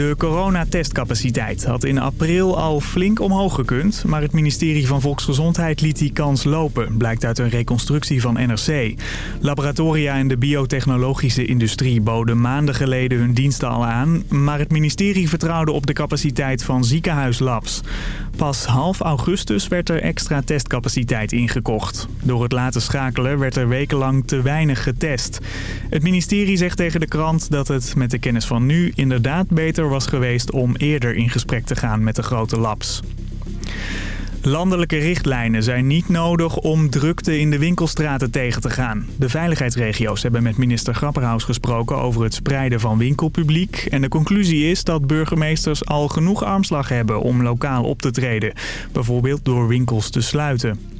De coronatestcapaciteit had in april al flink omhoog gekund... maar het ministerie van Volksgezondheid liet die kans lopen... blijkt uit een reconstructie van NRC. Laboratoria en de biotechnologische industrie boden maanden geleden hun diensten al aan... maar het ministerie vertrouwde op de capaciteit van ziekenhuislabs. Pas half augustus werd er extra testcapaciteit ingekocht. Door het laten schakelen werd er wekenlang te weinig getest. Het ministerie zegt tegen de krant dat het met de kennis van nu inderdaad beter was geweest om eerder in gesprek te gaan met de grote labs. Landelijke richtlijnen zijn niet nodig om drukte in de winkelstraten tegen te gaan. De veiligheidsregio's hebben met minister Grapperhaus gesproken over het spreiden van winkelpubliek. En de conclusie is dat burgemeesters al genoeg armslag hebben om lokaal op te treden. Bijvoorbeeld door winkels te sluiten.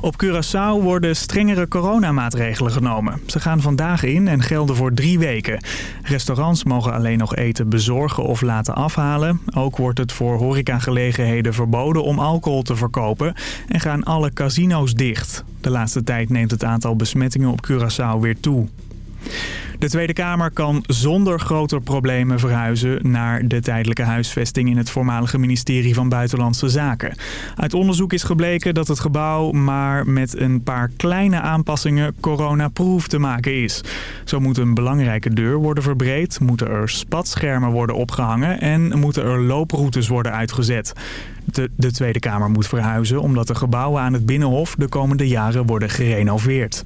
Op Curaçao worden strengere coronamaatregelen genomen. Ze gaan vandaag in en gelden voor drie weken. Restaurants mogen alleen nog eten bezorgen of laten afhalen. Ook wordt het voor horecagelegenheden verboden om alcohol te verkopen. En gaan alle casino's dicht. De laatste tijd neemt het aantal besmettingen op Curaçao weer toe. De Tweede Kamer kan zonder groter problemen verhuizen naar de tijdelijke huisvesting in het voormalige ministerie van Buitenlandse Zaken. Uit onderzoek is gebleken dat het gebouw maar met een paar kleine aanpassingen coronaproof te maken is. Zo moet een belangrijke deur worden verbreed, moeten er spatschermen worden opgehangen en moeten er looproutes worden uitgezet. De, de Tweede Kamer moet verhuizen omdat de gebouwen aan het Binnenhof de komende jaren worden gerenoveerd.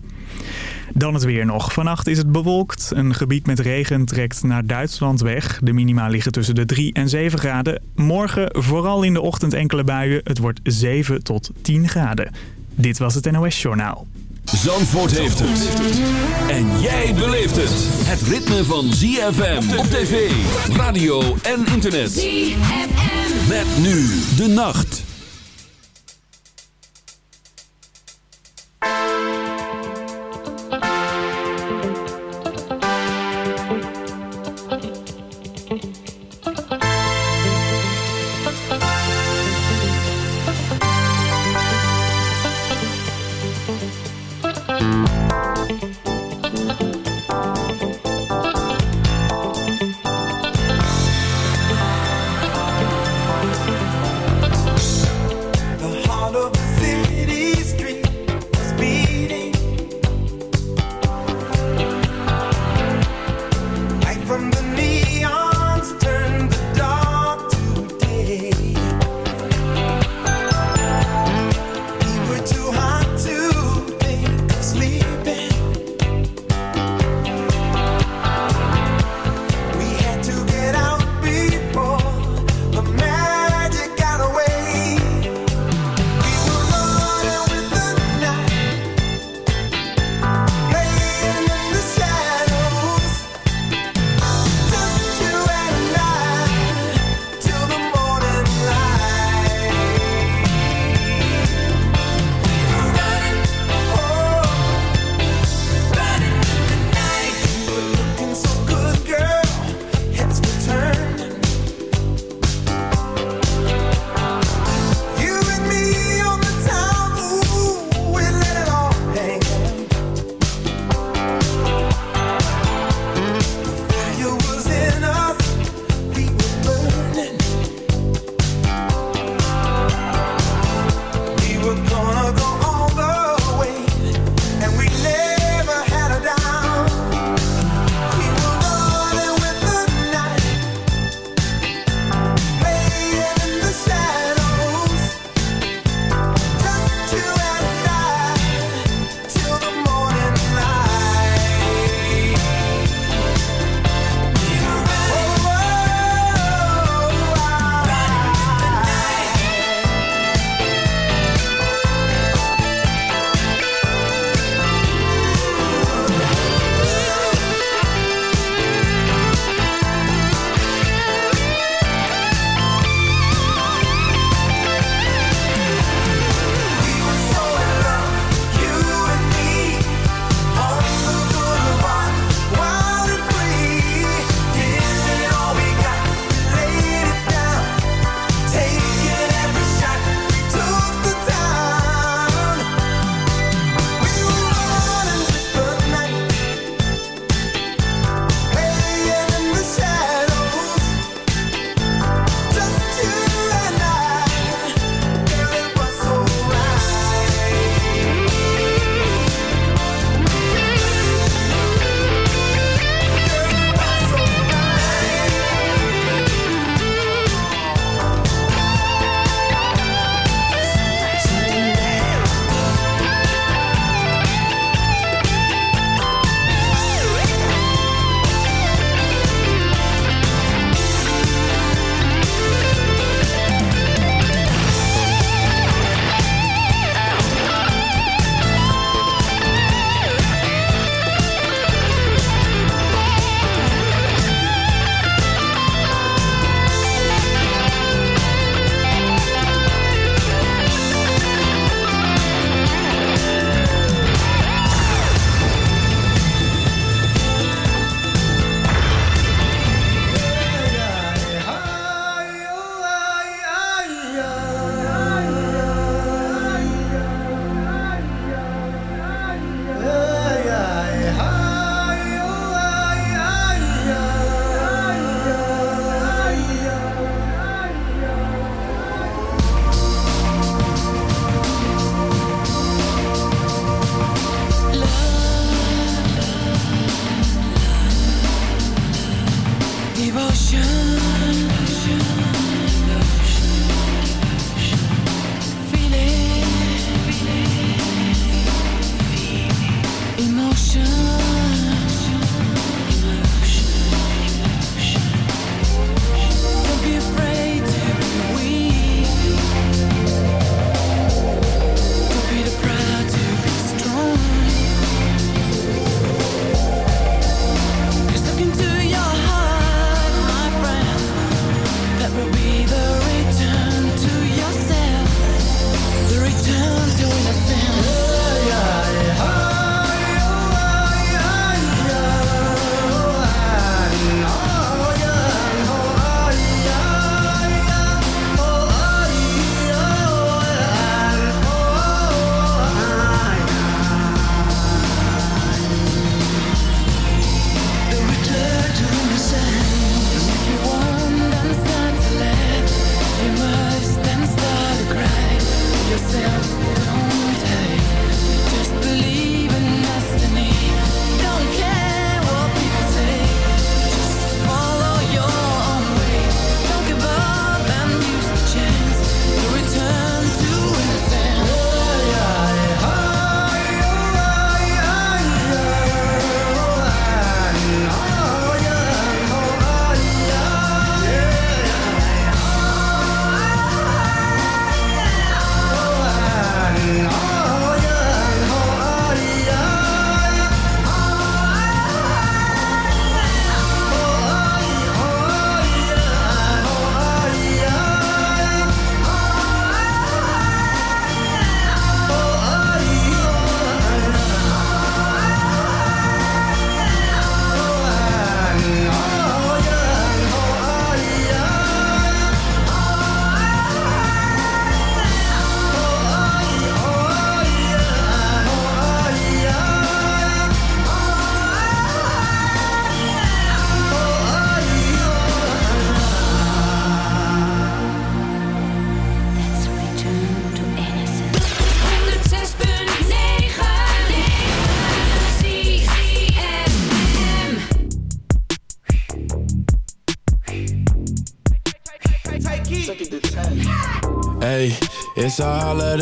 Dan het weer nog. Vannacht is het bewolkt. Een gebied met regen trekt naar Duitsland weg. De minima liggen tussen de 3 en 7 graden. Morgen vooral in de ochtend enkele buien. Het wordt 7 tot 10 graden. Dit was het NOS Journaal. Zandvoort heeft het. En jij beleeft het. Het ritme van ZFM op tv, radio en internet. ZFM. Met nu de nacht.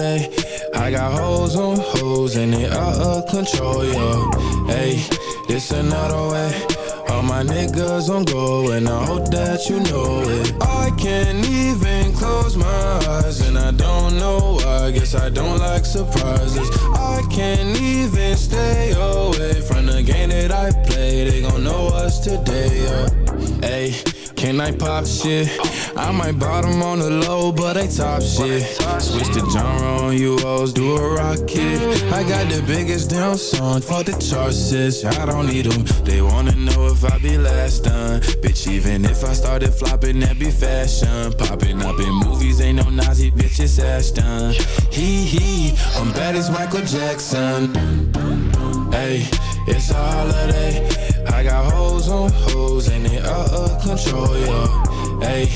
I got hoes on hoes and they out of control, yo. Hey, this another way. All my niggas on go and I hope that you know it. I can't even close my eyes and I don't know why. Guess I don't like surprises. I can't even stay away from the game that I play. They gon' know us today, yeah. Hey. Can I pop shit? I might bottom on the low, but I top shit. Switch the genre on you hoes, do a rocket. I got the biggest damn song for the charts. I don't need them. They wanna know if I be last done. Bitch, even if I started flopping, that be fashion. Popping up in movies, ain't no Nazi bitches ass done. Hee hee, I'm bad as Michael Jackson. Hey, it's a holiday. I got hoes on hoes and they out of control, yeah. Hey,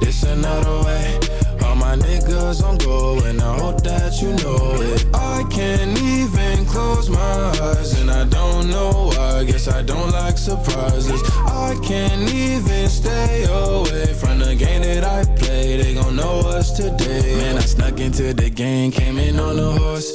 this another way. All my niggas on go and I hope that you know it. I can't even close my eyes and I don't know why. Guess I don't like surprises. I can't even stay away from the game that I play. They gon' know us today. Man, I snuck into the game, came in on a horse.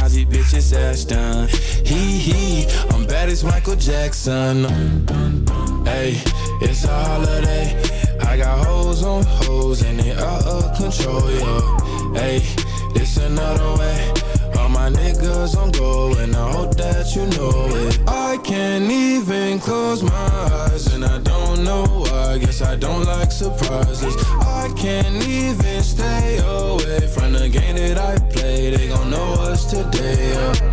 Nazi bitches ass done. He he, I'm bad as Michael Jackson. Hey, it's a holiday. I got hoes on hoes and they out of control, yo. Hey, it's another way. All my niggas on go and I hope that you know it. I can't even close my eyes and I don't know why. Guess I don't like surprises. I can't even stay away today. Yeah.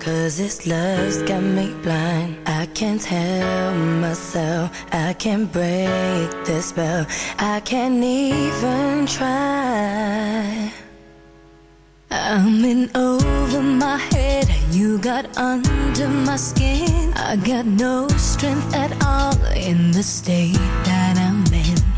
Cause this love's got me blind. I can't tell myself. I can't break the spell. I can't even try. I'm in over my head. You got under my skin. I got no strength at all in the state that.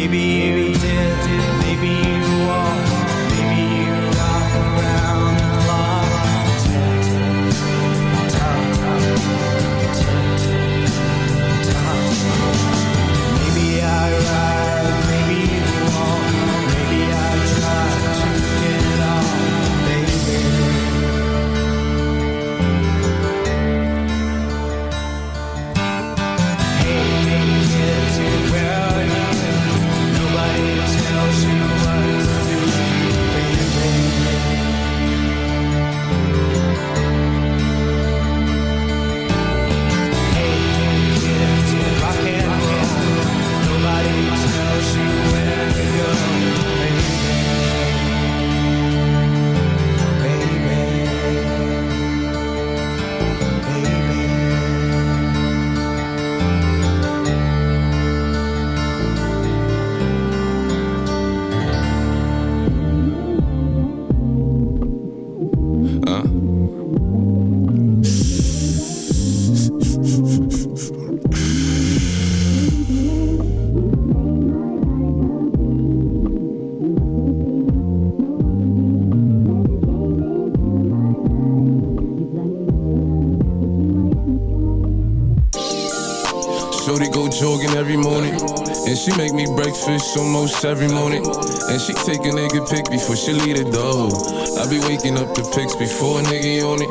Maybe you did, maybe. you She make me breakfast almost every morning. And she take a nigga pic before she leave the door. I be waking up the pics before a nigga on it.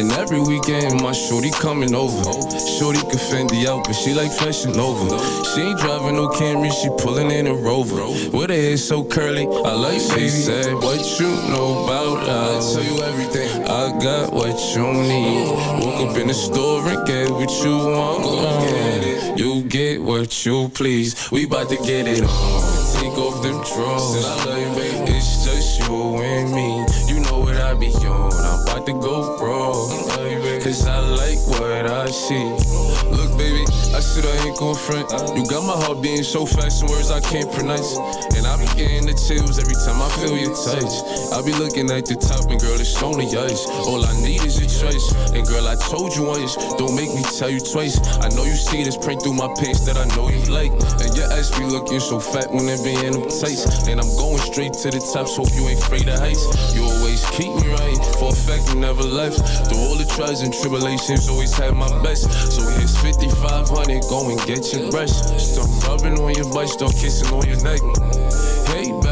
And every weekend, my shorty coming over. Shorty can Fendi out, but she like flashing over. She ain't driving no Camry, she pulling in a Rover. With her hair so curly, I like she said, what you know about us. Tell you everything. I got what you need. Woke up in the store and get what you want. It. You get what you please. We bout to get it on. Take off them trolls. I love you, baby. It's just you and me. You know what I be on. I'm about to go wrong. Cause I like what I see. Look, baby, I said I ain't gon' front. You got my heart beating so fast, in words I can't pronounce. And I be getting the chills every time I feel your touch. I be looking at the top, and girl, it's only ice. All I need is your choice. And girl, I told you once, don't make me tell you twice. I know you see this print through my pants that I know you like. And your ass be looking so fat when it be in them tights. And I'm going straight to the top, so hope you ain't afraid of heights. You always keep me right, for a fact you never left. Through all the trials and tribulations, always had my best. So here's 5500, go and get your brush. Start rubbing on your butt, start kissing on your neck. Hate better,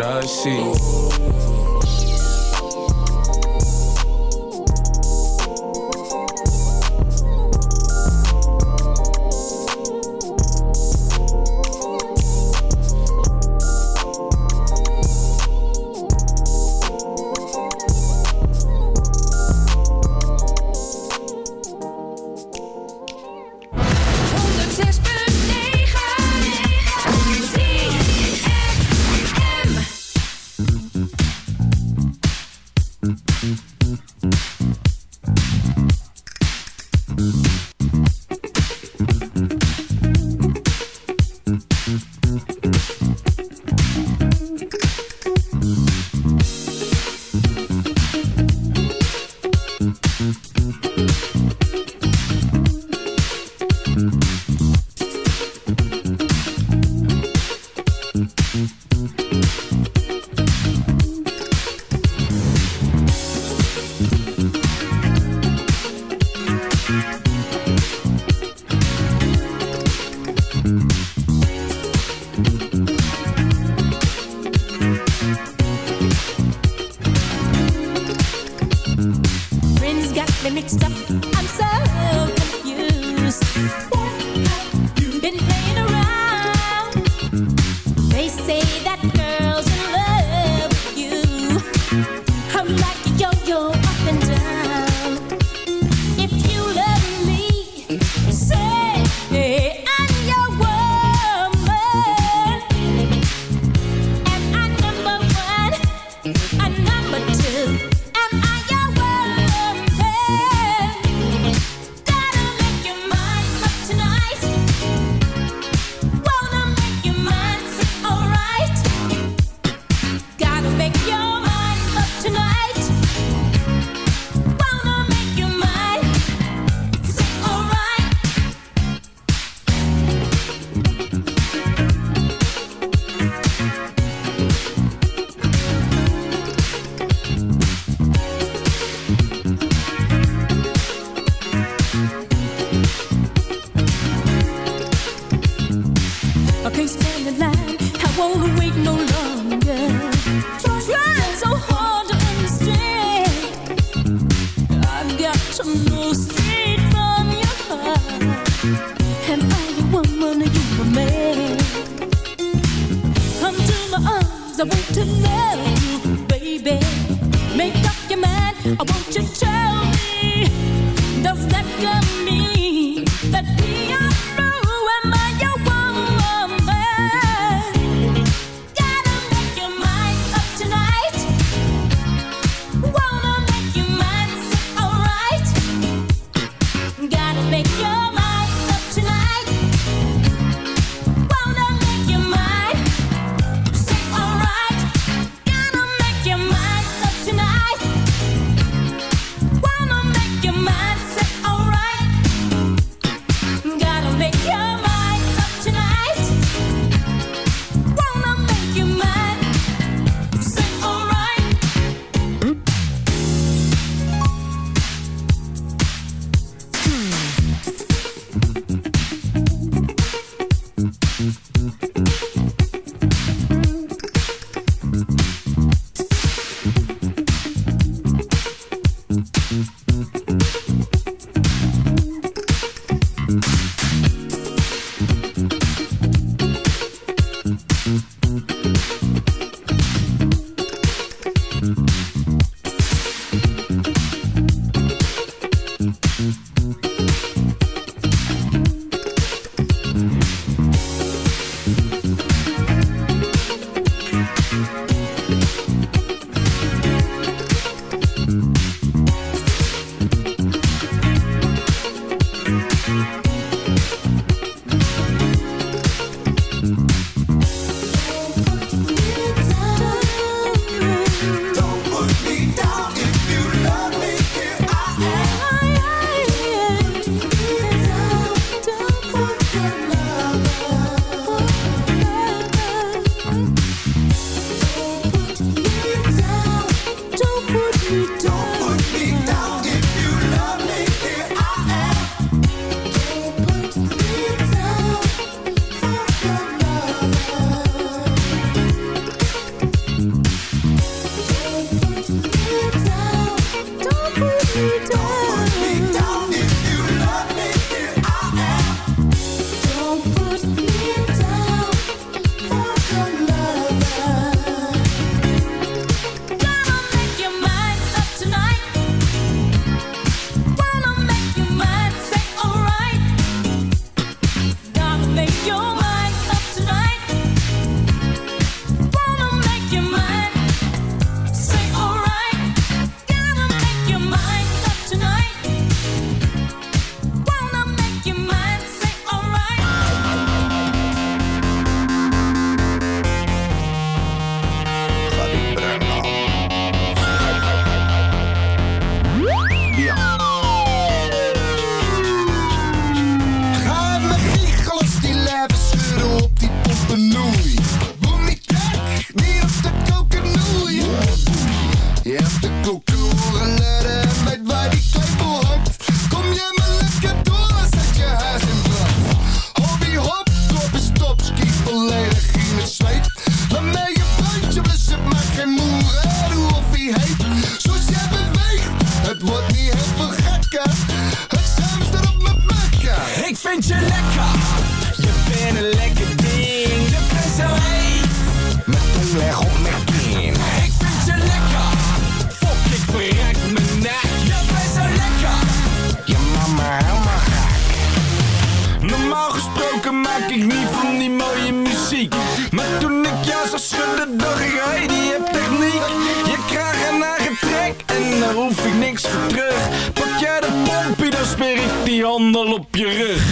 like what I see. Op je rug.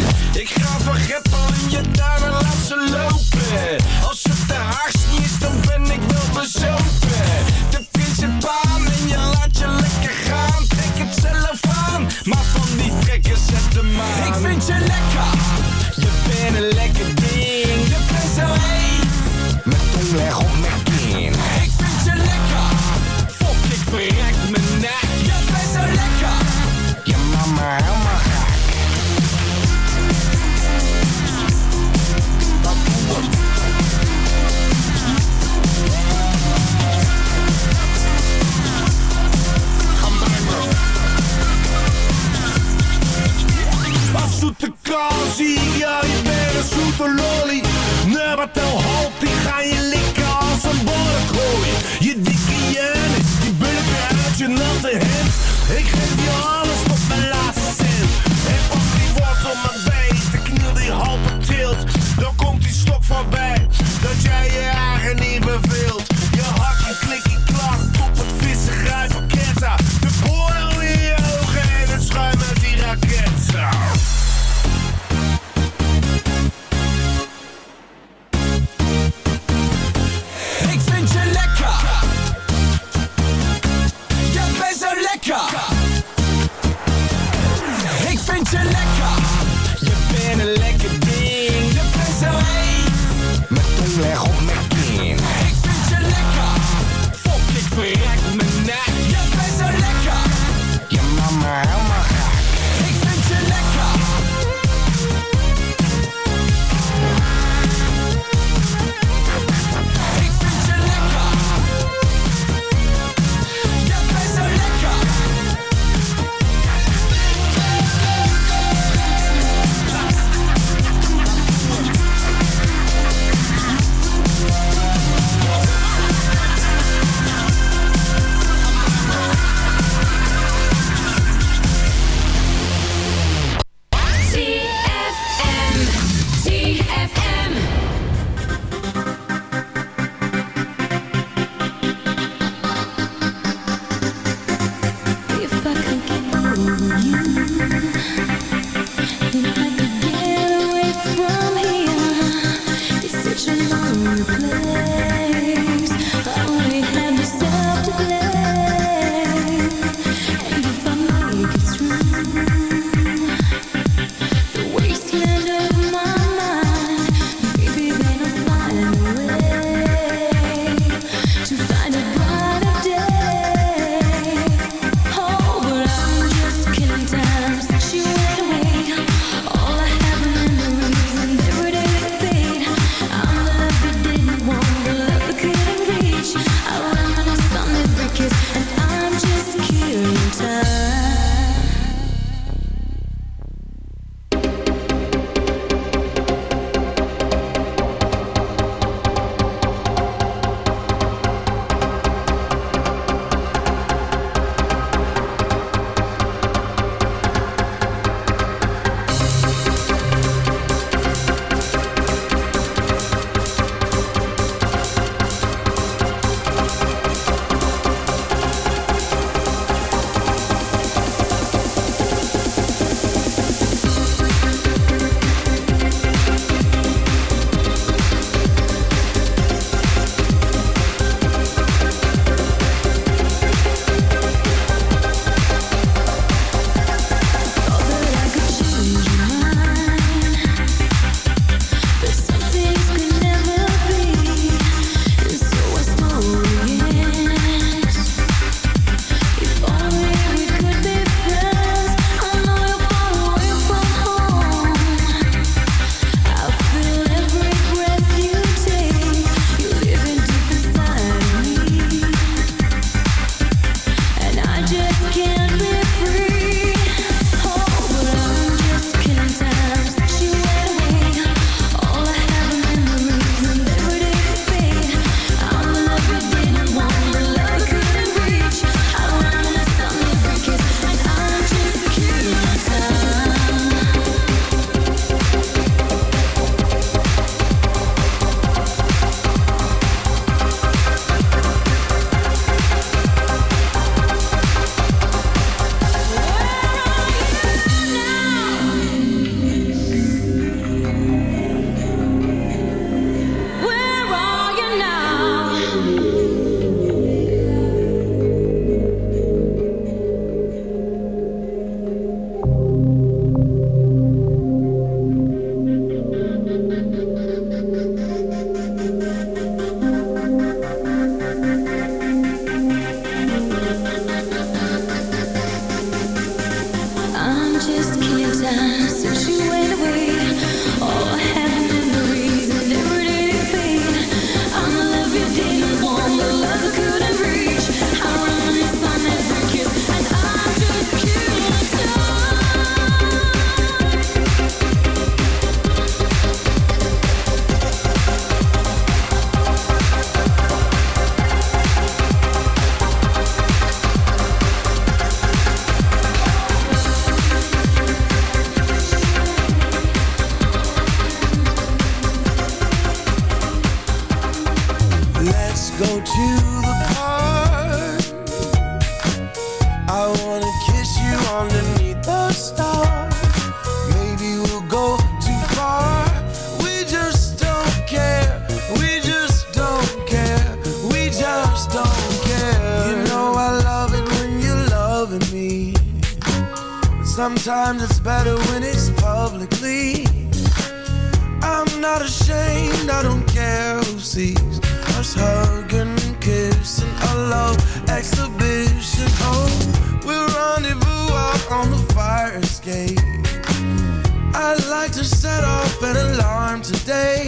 gate. I'd like to set off an alarm today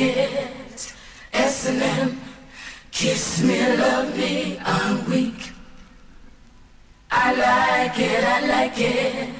forget. S and M, kiss me, love me, I'm weak. I like it, I like it.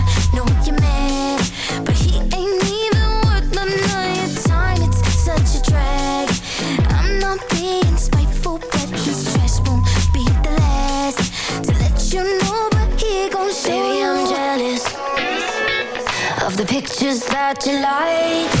Is that you like